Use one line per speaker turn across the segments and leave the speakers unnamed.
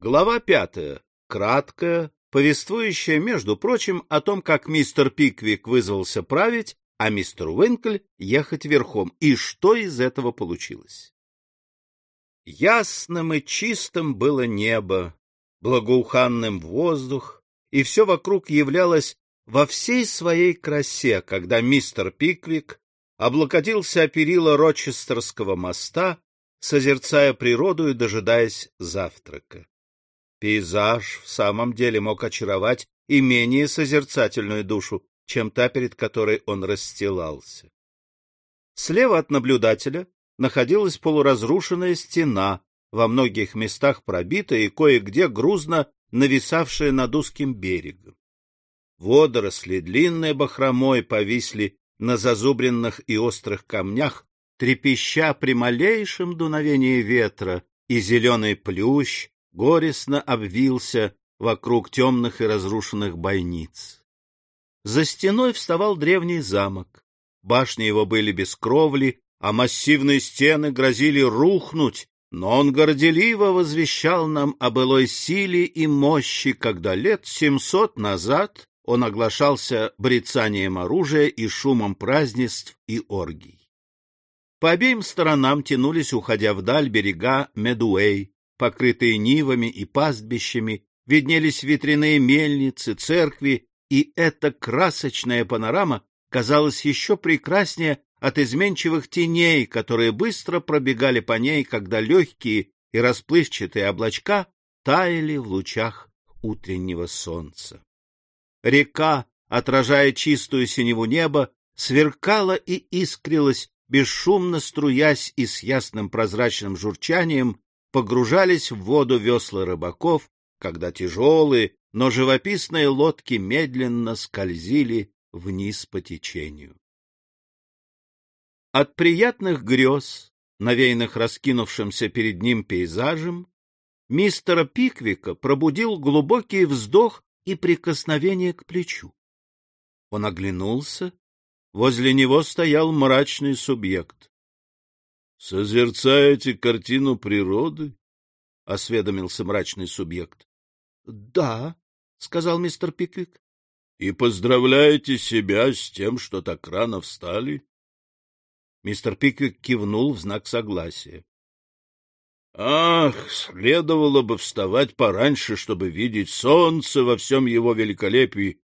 Глава пятая. Краткая, повествующая, между прочим, о том, как мистер Пиквик вызвался править, а мистер Уинкль ехать верхом, и что из этого получилось. Ясным и чистым было небо, благоуханным воздух, и все вокруг являлось во всей своей красе, когда мистер Пиквик облокотился о перила Рочестерского моста, созерцая природу и дожидаясь завтрака. Пейзаж в самом деле мог очаровать и менее созерцательную душу, чем та, перед которой он расстилался. Слева от наблюдателя находилась полуразрушенная стена, во многих местах пробитая и кое-где грузно нависавшая над узким берегом. Водоросли длинной бахромой повисли на зазубренных и острых камнях, трепеща при малейшем дуновении ветра, и зеленый плющ горестно обвился вокруг темных и разрушенных бойниц. За стеной вставал древний замок. Башни его были без кровли, а массивные стены грозили рухнуть, но он горделиво возвещал нам о былой силе и мощи, когда лет семьсот назад он оглашался брецанием оружия и шумом празднеств и оргий. По обеим сторонам тянулись, уходя вдаль, берега Медуэй, покрытые нивами и пастбищами, виднелись ветряные мельницы, церкви, и эта красочная панорама казалась еще прекраснее от изменчивых теней, которые быстро пробегали по ней, когда легкие и расплывчатые облачка таяли в лучах утреннего солнца. Река, отражая чистую синеву неба, сверкала и искрилась, бесшумно струясь и с ясным прозрачным журчанием погружались в воду весла рыбаков, когда тяжелые, но живописные лодки медленно скользили вниз по течению. От приятных грез, навеянных раскинувшимся перед ним пейзажем, мистера Пиквика пробудил глубокий вздох и прикосновение к плечу. Он оглянулся. Возле него стоял мрачный субъект. — Созерцаете картину природы? — осведомился мрачный субъект. — Да, — сказал мистер Пиквик. — И поздравляете себя с тем, что так рано встали? Мистер Пиквик кивнул в знак согласия. — Ах, следовало бы вставать пораньше, чтобы видеть солнце во всем его великолепии,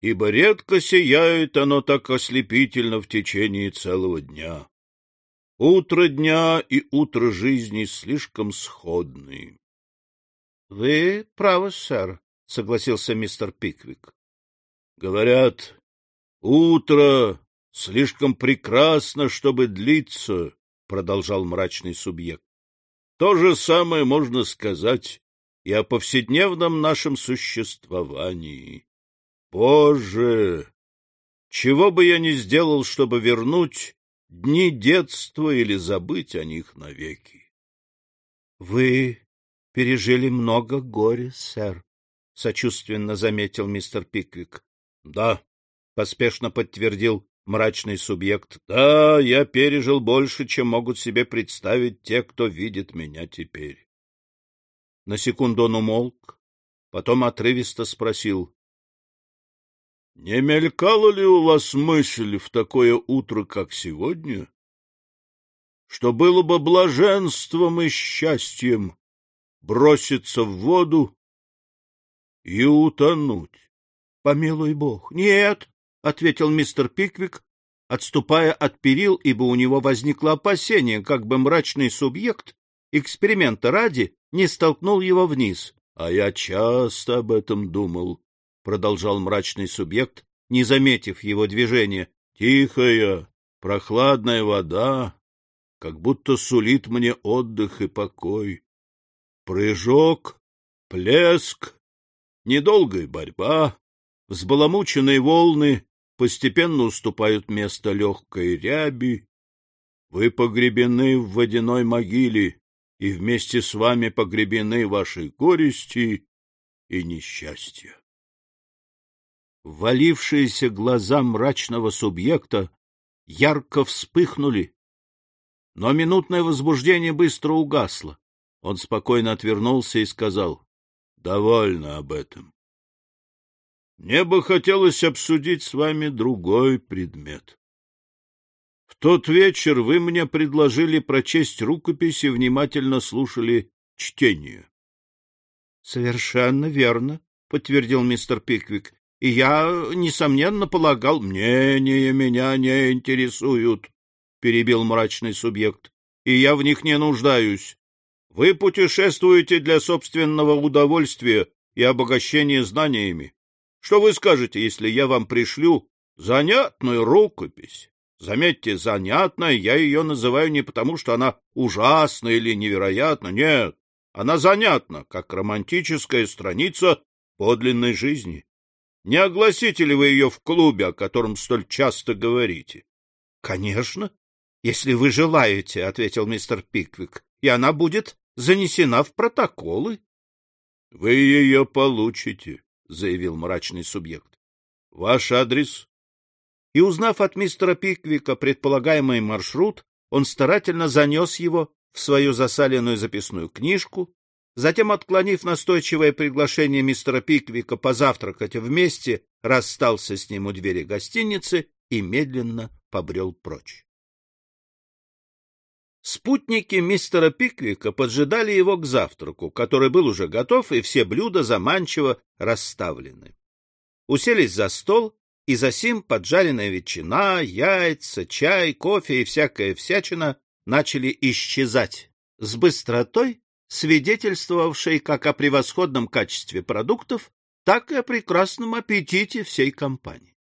ибо редко сияет оно так ослепительно в течение целого дня. Утро дня и утро жизни слишком сходны. — Вы правы, сэр, — согласился мистер Пиквик. — Говорят, утро слишком прекрасно, чтобы длиться, — продолжал мрачный субъект. — То же самое можно сказать и о повседневном нашем существовании. Боже! Чего бы я ни сделал, чтобы вернуть дни детства или забыть о них навеки. — Вы пережили много горя, сэр, — сочувственно заметил мистер Пиквик. — Да, — поспешно подтвердил мрачный субъект. — Да, я пережил больше, чем могут себе представить те, кто видит меня теперь. На секунду он умолк, потом отрывисто спросил. Не мелькала ли у вас мысль в такое утро, как сегодня, что было бы блаженством и счастьем броситься в воду и утонуть? — Помилуй бог. — Нет, — ответил мистер Пиквик, отступая от перил, ибо у него возникло опасение, как бы мрачный субъект эксперимента ради не столкнул его вниз. — А я часто об этом думал, продолжал мрачный субъект, не заметив его движения. Тихая, прохладная вода, как будто сулит мне отдых и покой. Прыжок, плеск, недолгая борьба, взбаламученные волны постепенно уступают место легкой ряби. Вы погребены в водяной могиле, и вместе с вами погребены ваши горести и несчастья. Валившиеся глаза мрачного субъекта ярко вспыхнули, но минутное возбуждение быстро угасло. Он спокойно отвернулся и сказал, — Довольно об этом. Мне бы хотелось обсудить с вами другой предмет. В тот вечер вы мне предложили прочесть рукопись и внимательно слушали чтение.
— Совершенно верно, — подтвердил мистер Пиквик. — И я, несомненно, полагал...
— Мнения меня не интересуют, — перебил мрачный субъект, — и я в них не нуждаюсь. Вы путешествуете для собственного удовольствия и обогащения знаниями. Что вы скажете, если я вам пришлю занятную рукопись? Заметьте, занятная я ее называю не потому, что она ужасна или невероятна, нет, она занятна, как романтическая страница подлинной жизни. Не огласите ли вы ее в клубе, о котором столь часто говорите?
— Конечно, если вы желаете, — ответил мистер Пиквик, — и она будет занесена в протоколы.
— Вы ее получите, — заявил мрачный субъект. — Ваш адрес?
И, узнав от мистера Пиквика предполагаемый маршрут, он старательно занес его в свою засаленную записную книжку, затем, отклонив настойчивое приглашение мистера Пиквика позавтракать вместе, расстался с ним у двери гостиницы и медленно побрел прочь. Спутники мистера Пиквика поджидали его к завтраку, который был уже готов, и все блюда заманчиво расставлены. Уселись за стол, и засим поджаренная ветчина, яйца, чай, кофе и всякая всячина начали исчезать с быстротой, свидетельствовавшей как о превосходном качестве продуктов, так и о прекрасном аппетите всей компании.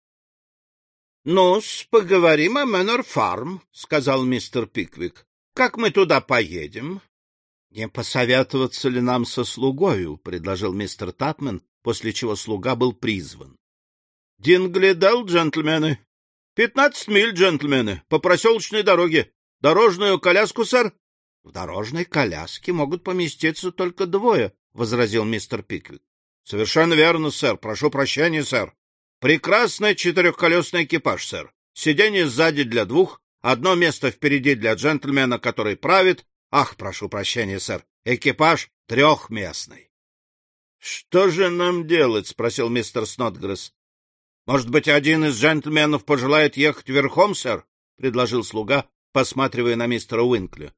— Ну-с, поговорим о Мэннер Фарм, — сказал мистер Пиквик. Как мы туда поедем? — Не посоветоваться ли нам со слугою? — предложил мистер Тапмен, после чего слуга был призван. — Динглидал, джентльмены. — Пятнадцать миль, джентльмены, по проселочной дороге. Дорожную коляску, сэр? — В дорожной коляске могут поместиться только двое, — возразил мистер Пиквик. — Совершенно верно, сэр. Прошу прощения, сэр. Прекрасный четырехколесный экипаж, сэр. Сиденье сзади для двух, Одно место впереди для джентльмена, который правит. Ах, прошу прощения, сэр, экипаж трехместный. — Что же нам делать? — спросил мистер Снотгресс. — Может быть, один из джентльменов пожелает ехать верхом, сэр? — предложил слуга, посматривая на мистера Уинкли. —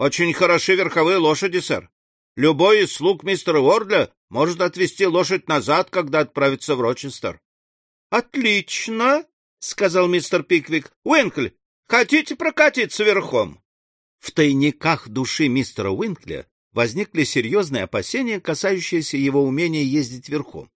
Очень хороши верховые лошади, сэр. Любой из слуг мистера Уордля может отвезти лошадь назад, когда отправится в Рочестер. — Отлично, — сказал мистер Пиквик. — Уинкли, Хотите прокатиться верхом? В тайниках души мистера Уинкля возникли серьезные опасения, касающиеся его умения ездить верхом.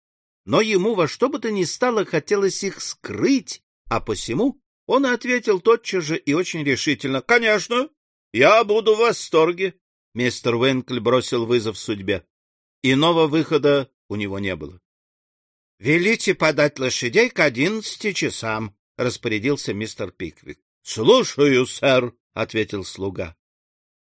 Но ему во что бы то ни стало хотелось их скрыть, а посему он ответил тотчас же и очень решительно. — Конечно, я буду в восторге. Мистер Уинкль бросил вызов судьбе. Иного выхода у него не было. — Велите подать лошадей к одиннадцати часам, — распорядился мистер Пиквик. — Слушаю, сэр, — ответил слуга.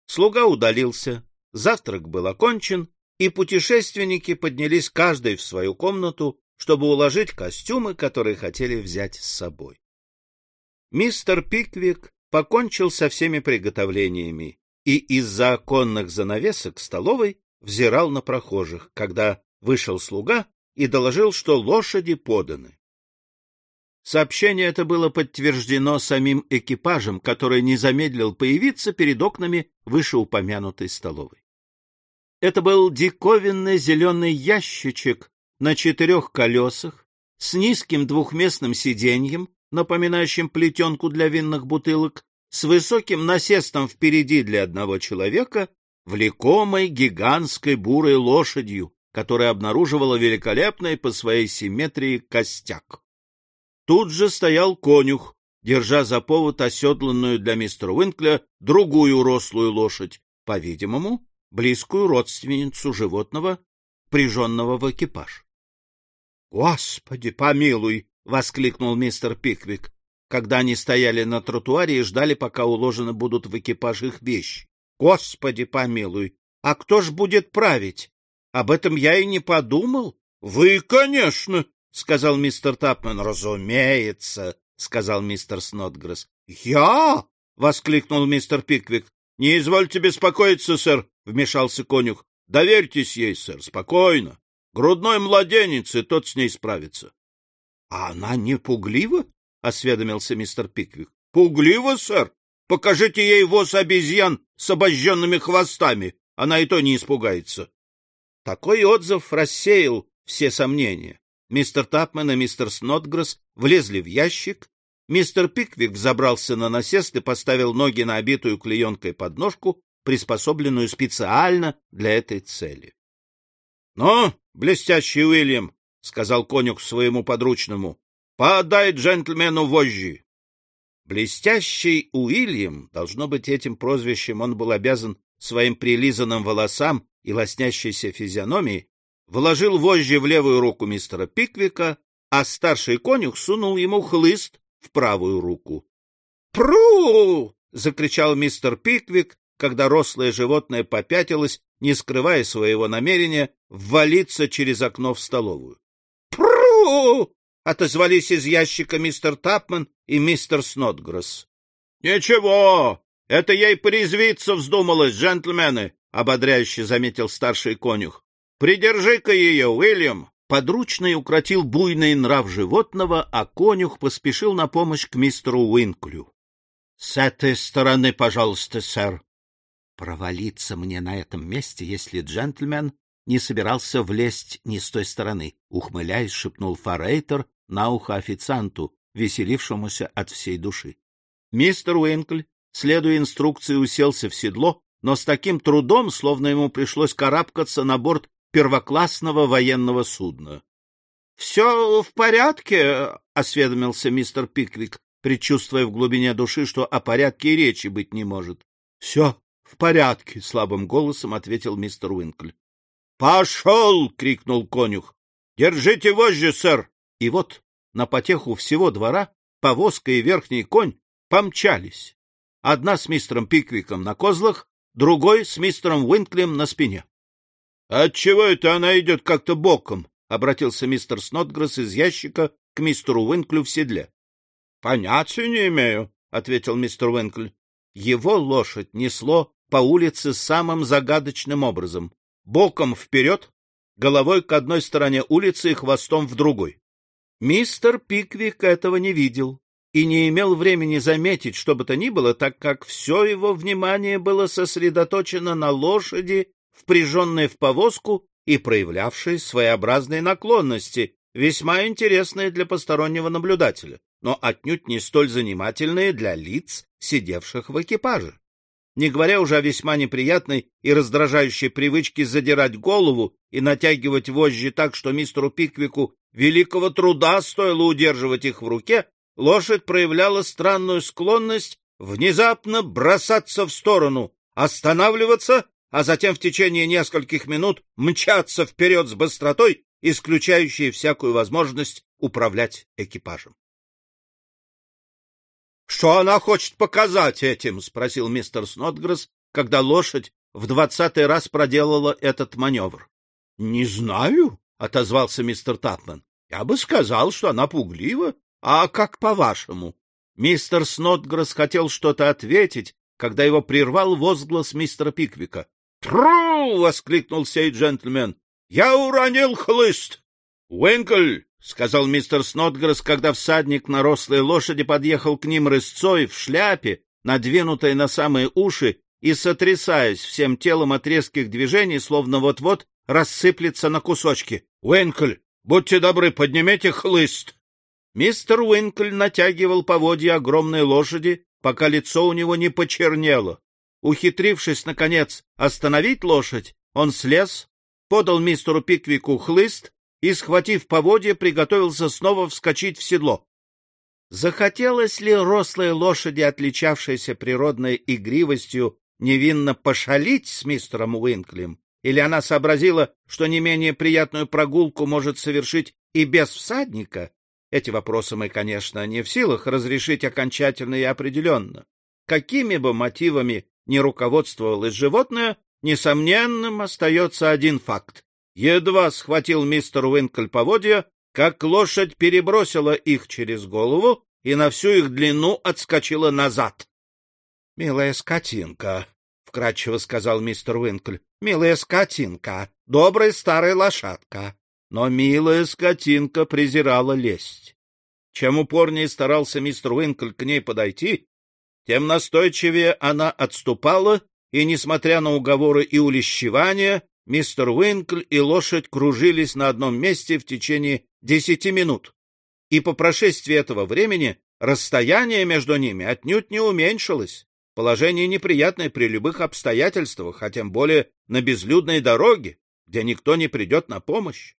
Слуга удалился, завтрак был окончен, и путешественники поднялись каждый в свою комнату, чтобы уложить костюмы, которые хотели взять с собой. Мистер Пиквик покончил со всеми приготовлениями и из-за оконных занавесок столовой взирал на прохожих, когда вышел слуга и доложил, что лошади поданы. Сообщение это было подтверждено самим экипажем, который не замедлил появиться перед окнами вышеупомянутой столовой. Это был диковинный зеленый ящичек на четырех колесах с низким двухместным сиденьем, напоминающим плетенку для винных бутылок, с высоким насестом впереди для одного человека, влекомой гигантской бурой лошадью, которая обнаруживала великолепный по своей симметрии костяк. Тут же стоял конюх, держа за повод оседланную для мистера Уинкля другую рослую лошадь, по-видимому, близкую родственницу животного, приженного в экипаж. — Господи, помилуй! — воскликнул мистер Пиквик, когда они стояли на тротуаре и ждали, пока уложены будут в экипаж их вещи. — Господи, помилуй! А кто ж будет править? Об этом я и не подумал. — Вы, конечно! — сказал мистер Тапмен. — Разумеется, — сказал мистер Снотгресс. — Я? — воскликнул мистер Пиквик. — Не извольте беспокоиться, сэр. — вмешался конюх. — Доверьтесь ей, сэр, спокойно. Грудной младенец, и тот с ней справится. — А она не пуглива? — осведомился мистер Пиквик. — Пуглива, сэр? Покажите ей воз обезьян с обожженными хвостами. Она и то не испугается. Такой отзыв рассеял все сомнения. Мистер Тапман и мистер Снотгресс влезли в ящик. Мистер Пиквик забрался на насест и поставил ноги на обитую клеенкой подножку, приспособленную специально для этой цели. — Ну, блестящий Уильям, — сказал конюх своему подручному, — подай джентльмену вожжи. Блестящий Уильям, должно быть, этим прозвищем он был обязан своим прилизанным волосам и лоснящейся физиономией, вложил вожжи в левую руку мистера Пиквика, а старший конюх сунул ему хлыст в правую руку. «Пру!» — закричал мистер Пиквик, когда рослое животное попятилось, не скрывая своего намерения ввалиться через окно в столовую. Отозвались из ящика мистер Тапман и мистер Снотгресс. — Ничего, это ей порезвиться вздумалось, джентльмены, — ободряюще заметил старший конюх. — Придержи-ка ее, Уильям. Подручный укротил буйный нрав животного, а конюх поспешил на помощь к мистеру Уинклю. — С этой стороны, пожалуйста, сэр. — Провалиться мне на этом месте, если джентльмен не собирался влезть ни с той стороны, — ухмыляясь, шепнул Форейтер на ухо официанту, веселившемуся от всей души. Мистер Уинкль, следуя инструкции, уселся в седло, но с таким трудом, словно ему пришлось карабкаться на борт первоклассного военного судна. — Все в порядке? — осведомился мистер Пиквик, предчувствуя в глубине души, что о порядке и речи быть не может. — Все в порядке, — слабым голосом ответил мистер Уинкль. — Пошел! — крикнул конюх. — Держите вожжи, сэр! И вот на потеху всего двора повозка и верхний конь помчались. Одна с мистером Пиквиком на козлах, другой с мистером Уинклем на спине. — Отчего это она идет как-то боком? — обратился мистер Снотгресс из ящика к мистеру Уинклю в седле. — Понятия не имею, — ответил мистер Уинкль. Его лошадь несло по улице самым загадочным образом. Боком вперед, головой к одной стороне улицы и хвостом в другой. Мистер Пиквик этого не видел и не имел времени заметить что бы то ни было, так как все его внимание было сосредоточено на лошади, впряженной в повозку и проявлявшей своеобразные наклонности, весьма интересные для постороннего наблюдателя, но отнюдь не столь занимательные для лиц, сидевших в экипаже. Не говоря уже о весьма неприятной и раздражающей привычке задирать голову и натягивать вожжи так, что мистеру Пиквику Великого труда стоило удерживать их в руке, лошадь проявляла странную склонность внезапно бросаться в сторону, останавливаться, а затем в течение нескольких минут мчаться вперед с быстротой, исключающей всякую возможность управлять экипажем. — Что она хочет показать этим? — спросил мистер Снотгресс, когда лошадь в двадцатый раз проделала этот маневр. — Не знаю, — отозвался мистер Тапман. — Я бы сказал, что она пуглива. А как по-вашему? Мистер Снотгресс хотел что-то ответить, когда его прервал возглас мистера Пиквика. «Тру!» — воскликнул сей джентльмен. «Я уронил хлыст!» «Уинкль!» — сказал мистер Снотгресс, когда всадник на рослой лошади подъехал к ним рысцой в шляпе, надвинутой на самые уши, и, сотрясаясь всем телом от резких движений, словно вот-вот рассыплется на кусочки. — Уинкль, будьте добры, поднимите хлыст! Мистер Уинкль натягивал поводья огромной лошади, пока лицо у него не почернело. Ухитрившись, наконец, остановить лошадь, он слез, подал мистеру Пиквику хлыст и, схватив поводья, приготовился снова вскочить в седло. Захотелось ли рослой лошади, отличавшейся природной игривостью, невинно пошалить с мистером Уинклем? Или она сообразила, что не менее приятную прогулку может совершить и без всадника? Эти вопросы мы, конечно, не в силах разрешить окончательно и определенно. Какими бы мотивами ни руководствовалось животное, несомненным остается один факт. Едва схватил мистер Уинкль поводья, как лошадь перебросила их через голову и на всю их длину отскочила назад. — Милая скотинка, вкратчиво сказал мистер Уинкль. — Милая скотинка, добрая старая лошадка. Но милая скотинка презирала лесть. Чем упорнее старался мистер Уинкль к ней подойти, тем настойчивее она отступала, и, несмотря на уговоры и улещевания, мистер Уинкль и лошадь кружились на одном месте в течение десяти минут. И по прошествии этого времени расстояние между ними отнюдь не уменьшилось. Положение неприятное при любых обстоятельствах, а тем более на безлюдной дороге, где никто не придет на помощь.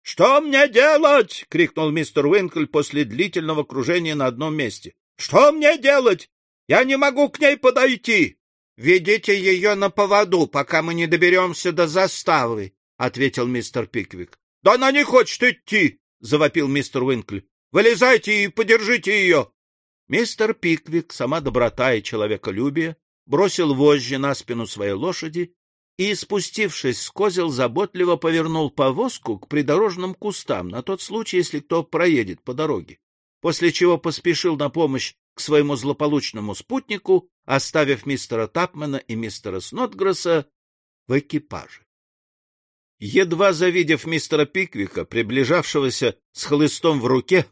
— Что мне делать? — крикнул мистер Уинкль после длительного кружения на одном месте. — Что мне делать? Я не могу к ней подойти. — Ведите ее на поводу, пока мы не доберемся до заставы, — ответил мистер Пиквик. — Да она не хочет идти, — завопил мистер Уинкль. — Вылезайте и подержите ее. Мистер Пиквик, сама доброта и человеколюбие, бросил вожжи на спину своей лошади и, спустившись с козел, заботливо повернул повозку к придорожным кустам на тот случай, если кто проедет по дороге, после чего поспешил на помощь своему злополучному спутнику, оставив мистера Тапмана и мистера Снотгресса в экипаже. Едва завидев мистера Пиквика, приближавшегося с хлыстом в руке,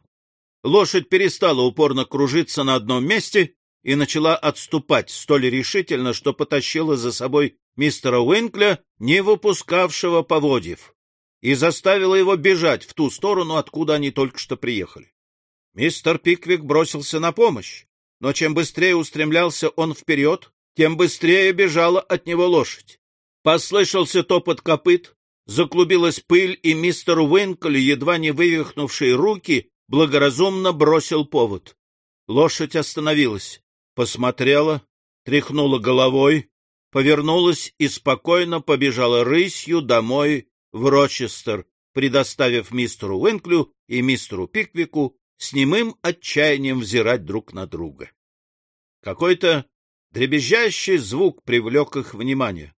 Лошадь перестала упорно кружиться на одном месте и начала отступать столь решительно, что потащила за собой мистера Уинкля, не выпускавшего поводьев, и заставила его бежать в ту сторону, откуда они только что приехали. Мистер Пиквик бросился на помощь, но чем быстрее устремлялся он вперед, тем быстрее бежала от него лошадь. Послышался топот копыт, заклубилась пыль, и мистер Уинкль, едва не вывихнувший руки, благоразумно бросил повод. Лошадь остановилась, посмотрела, тряхнула головой, повернулась и спокойно побежала рысью домой в Рочестер, предоставив мистеру Уинклю и мистеру Пиквику с немым отчаянием взирать друг на друга. Какой-то дребезжащий звук привлек их внимание.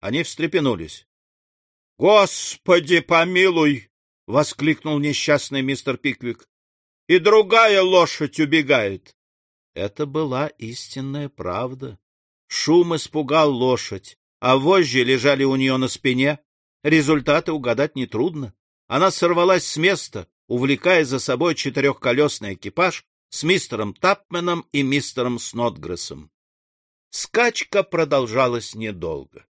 Они встрепенулись. — Господи, помилуй! — воскликнул несчастный мистер Пиквик. — И другая лошадь убегает. Это была истинная правда. Шум испугал лошадь, а вожжи лежали у нее на спине. Результаты угадать нетрудно. Она сорвалась с места, увлекая за собой четырехколесный экипаж с мистером Тапменом и мистером Снотгрессом. Скачка продолжалась недолго.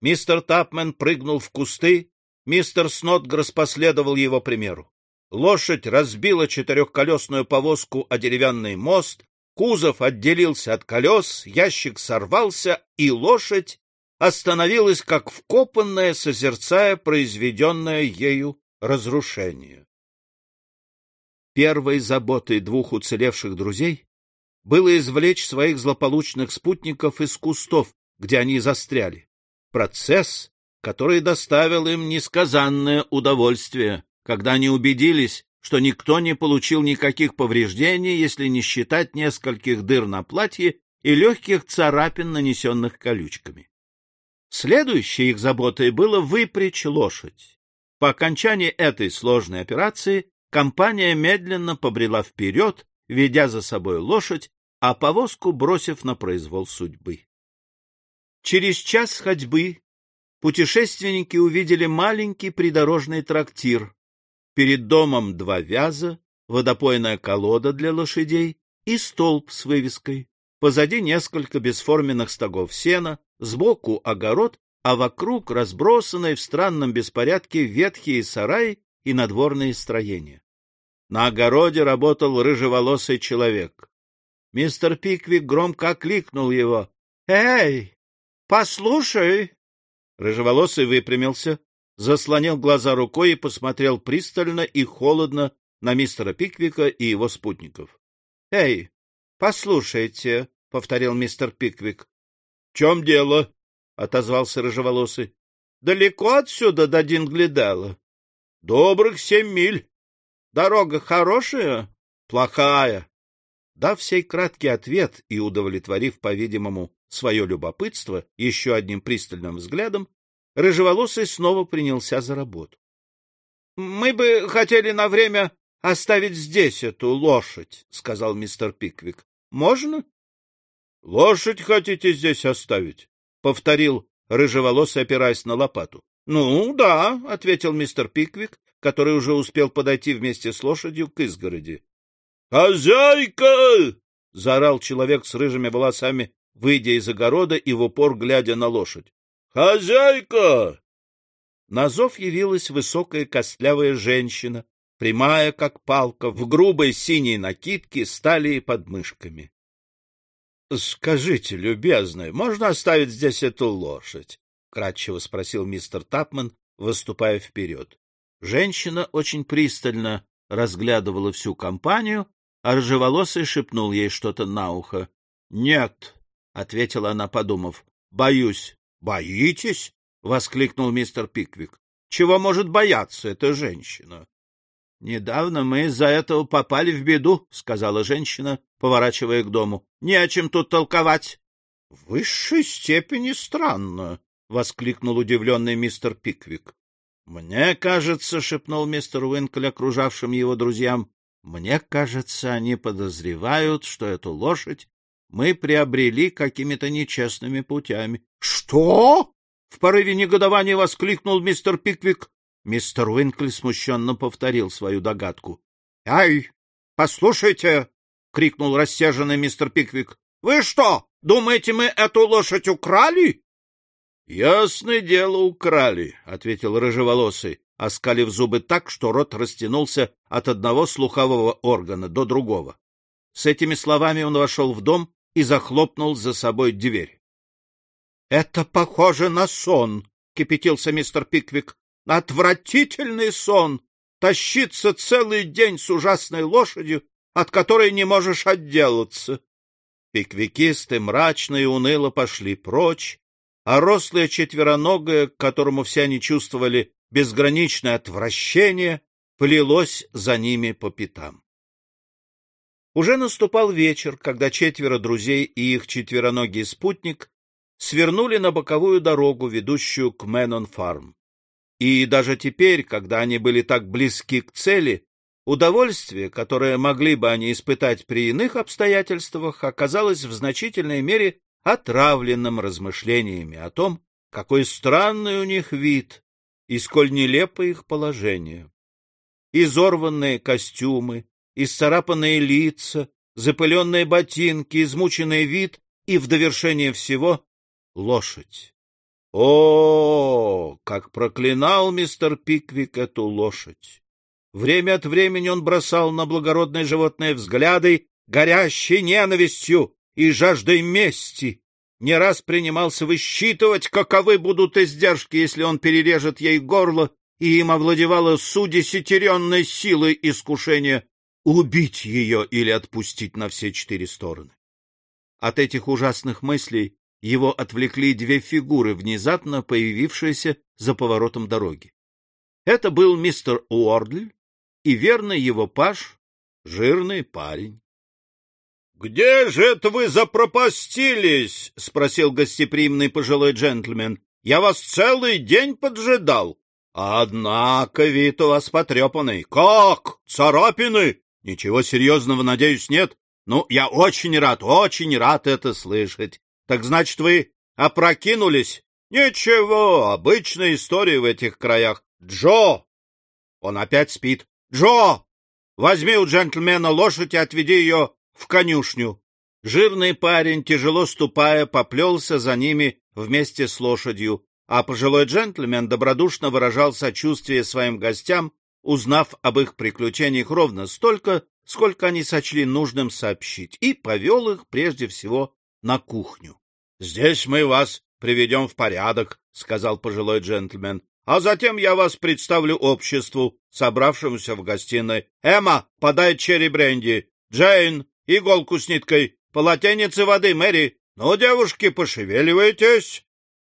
Мистер Тапмен прыгнул в кусты, Мистер Снотгресс последовал его примеру. Лошадь разбила четырехколесную повозку о деревянный мост, кузов отделился от колес, ящик сорвался, и лошадь остановилась, как вкопанная, созерцая произведенное ею разрушение. Первой заботой двух уцелевших друзей было извлечь своих злополучных спутников из кустов, где они застряли. Процесс который доставил им несказанное удовольствие, когда они убедились, что никто не получил никаких повреждений, если не считать нескольких дыр на платье и легких царапин, нанесенных колючками. Следующей их заботой было выпрячь лошадь. По окончании этой сложной операции компания медленно побрела вперед, ведя за собой лошадь, а повозку бросив на произвол судьбы. Через час ходьбы путешественники увидели маленький придорожный трактир. Перед домом два вяза, водопойная колода для лошадей и столб с вывеской. Позади несколько бесформенных стогов сена, сбоку огород, а вокруг разбросанные в странном беспорядке ветхие сараи и надворные строения. На огороде работал рыжеволосый человек. Мистер Пиквик громко окликнул его. — Эй, послушай! Рыжеволосый выпрямился, заслонил глаза рукой и посмотрел пристально и холодно на мистера Пиквика и его спутников. — Эй, послушайте, — повторил мистер Пиквик. — В чем дело? — отозвался Рыжеволосый. — Далеко отсюда до Динглидала? — Добрых семь миль. — Дорога хорошая? — Плохая. Дав сей краткий ответ и удовлетворив, по-видимому, свое любопытство еще одним пристальным взглядом, Рыжеволосый снова принялся за работу. — Мы бы хотели на время оставить здесь эту лошадь, — сказал мистер Пиквик. — Можно? — Лошадь хотите здесь оставить? — повторил рыжеволосый, опираясь на лопату. — Ну, да, — ответил мистер Пиквик, который уже успел подойти вместе с лошадью к изгороди. — Хозяйка! — заорал человек с рыжими волосами, выйдя из огорода и в упор глядя на лошадь. — Хозяйка! На зов явилась высокая костлявая женщина, прямая, как палка, в грубой синей накидке с талией под мышками. — Скажите, любезная, можно оставить здесь эту лошадь? — кратчево спросил мистер Тапман, выступая вперед. Женщина очень пристально разглядывала всю компанию, а рыжеволосый шепнул ей что-то на ухо. — Нет, — ответила она, подумав, — боюсь. — Боитесь? — воскликнул мистер Пиквик. — Чего может бояться эта женщина? — Недавно мы из-за этого попали в беду, — сказала женщина, поворачивая к дому. — Не о чем тут толковать. — В высшей степени странно, — воскликнул удивленный мистер Пиквик. — Мне кажется, — шепнул мистер Уинкель окружавшим его друзьям, — мне кажется, они подозревают, что эту лошадь мы приобрели какими-то нечестными путями. — Что? — в порыве негодования воскликнул мистер Пиквик. Мистер Уинкли смущенно повторил свою догадку. — Ай, послушайте! — крикнул рассерженный мистер Пиквик. — Вы что, думаете, мы эту лошадь украли? — Ясное дело, украли, — ответил рыжеволосый, оскалив зубы так, что рот растянулся от одного слухового органа до другого. С этими словами он вошел в дом и захлопнул за собой дверь. — Это похоже на сон, — кипятился мистер Пиквик. — Отвратительный сон! Тащиться целый день с ужасной лошадью, от которой не можешь отделаться. Пиквикисты мрачно и уныло пошли прочь, а рослое четвероногое, к которому все они чувствовали безграничное отвращение плелось за ними по пятам. Уже наступал вечер, когда четверо друзей и их четвероногий спутник свернули на боковую дорогу, ведущую к Мэнон-фарм. И даже теперь, когда они были так близки к цели, удовольствие, которое могли бы они испытать при иных обстоятельствах, оказалось в значительной мере отравленным размышлениями о том, какой странный у них вид, и сколь нелепо их положение. Изорванные костюмы, исцарапанные лица, запыленные ботинки, измученный вид и, в довершение всего, лошадь. О, как проклинал мистер Пиквик эту лошадь! Время от времени он бросал на благородное животное взгляды, горящие ненавистью и жаждой мести, не раз принимался высчитывать, каковы будут издержки, если он перережет ей горло, и им овладевало судесятеренной силой искушения убить ее или отпустить на все четыре стороны. От этих ужасных мыслей его отвлекли две фигуры, внезапно появившиеся за поворотом дороги. Это был мистер Уордль и верный его паж, жирный парень. «Где же это вы запропастились?» — спросил гостеприимный пожилой джентльмен. «Я вас целый день поджидал. Однако вид у вас потрепанный. Как? Царапины? Ничего серьезного, надеюсь, нет? Ну, я очень рад, очень рад это слышать. Так значит, вы опрокинулись? Ничего, обычная история в этих краях. Джо! Он опять спит. Джо! Возьми у джентльмена лошадь и отведи ее в конюшню. Жирный парень, тяжело ступая, поплелся за ними вместе с лошадью, а пожилой джентльмен добродушно выражал сочувствие своим гостям, узнав об их приключениях ровно столько, сколько они сочли нужным сообщить, и повел их прежде всего на кухню. — Здесь мы вас приведем в порядок, — сказал пожилой джентльмен, — а затем я вас представлю обществу, собравшемуся в гостиной. Эмма, подай черри бренди. Джейн, иголку с ниткой, полотенце воды, Мэри. Ну, девушки, пошевеливайтесь.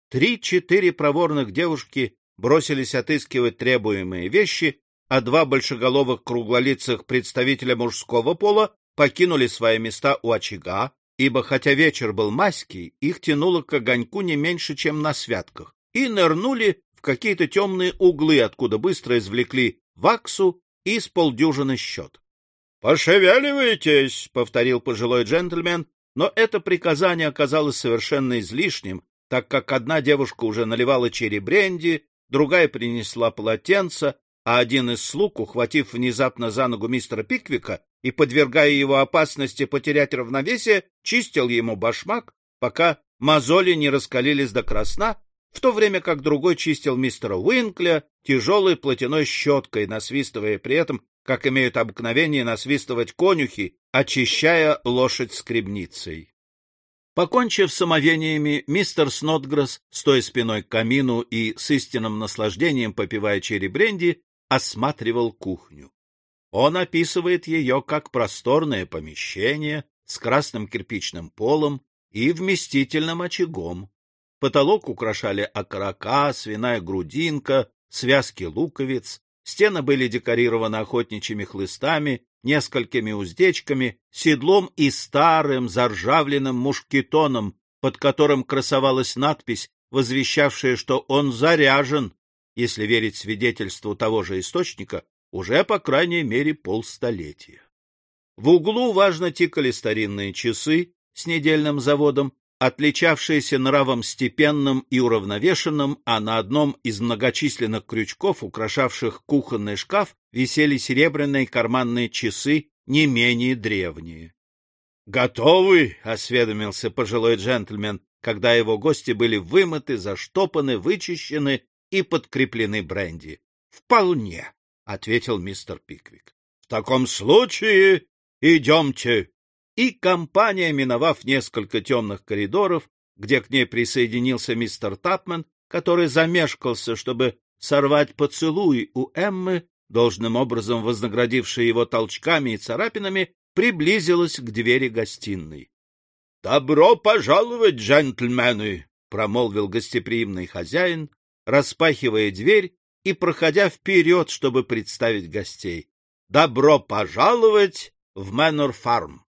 Три-четыре проворных девушки бросились отыскивать требуемые вещи, а два большеголовых круглолицых представителя мужского пола покинули свои места у очага, ибо хотя вечер был майский, их тянуло к огоньку не меньше, чем на святках, и нырнули в какие-то темные углы, откуда быстро извлекли ваксу и с полдюжины счет. «Пошевеливайтесь!» — повторил пожилой джентльмен, но это приказание оказалось совершенно излишним, так как одна девушка уже наливала черри бренди, другая принесла полотенце, а один из слуг, ухватив внезапно за ногу мистера Пиквика и подвергая его опасности потерять равновесие, чистил ему башмак, пока мозоли не раскалились до красна, в то время как другой чистил мистера Уинкля тяжелой платяной щеткой, насвистывая при этом, как имеют обыкновение насвистывать конюхи, очищая лошадь скребницей. Покончив с омовениями, мистер Снотгресс, стоя спиной к камину и с истинным наслаждением попивая черри бренди, осматривал кухню. Он описывает ее как просторное помещение с красным кирпичным полом и вместительным очагом. Потолок украшали окорока, свиная грудинка, связки луковиц, стены были декорированы охотничьими хлыстами несколькими уздечками, седлом и старым заржавленным мушкетоном, под которым красовалась надпись, возвещавшая, что он заряжен, если верить свидетельству того же источника, уже, по крайней мере, полстолетия. В углу важно тикали старинные часы с недельным заводом, отличавшиеся нравом степенным и уравновешенным, а на одном из многочисленных крючков, украшавших кухонный шкаф, висели серебряные карманные часы, не менее древние. «Готовы?» — осведомился пожилой джентльмен, когда его гости были вымыты, заштопаны, вычищены и подкреплены бренди. «Вполне», — ответил мистер Пиквик. «В таком случае идемте и компания, миновав несколько темных коридоров, где к ней присоединился мистер Тапман, который замешкался, чтобы сорвать поцелуй у Эммы, должным образом вознаградивший его толчками и царапинами, приблизилась к двери гостиной. — Добро пожаловать, джентльмены! — промолвил гостеприимный хозяин, распахивая дверь и проходя вперед, чтобы представить гостей. — Добро пожаловать в Мэннер Фарм!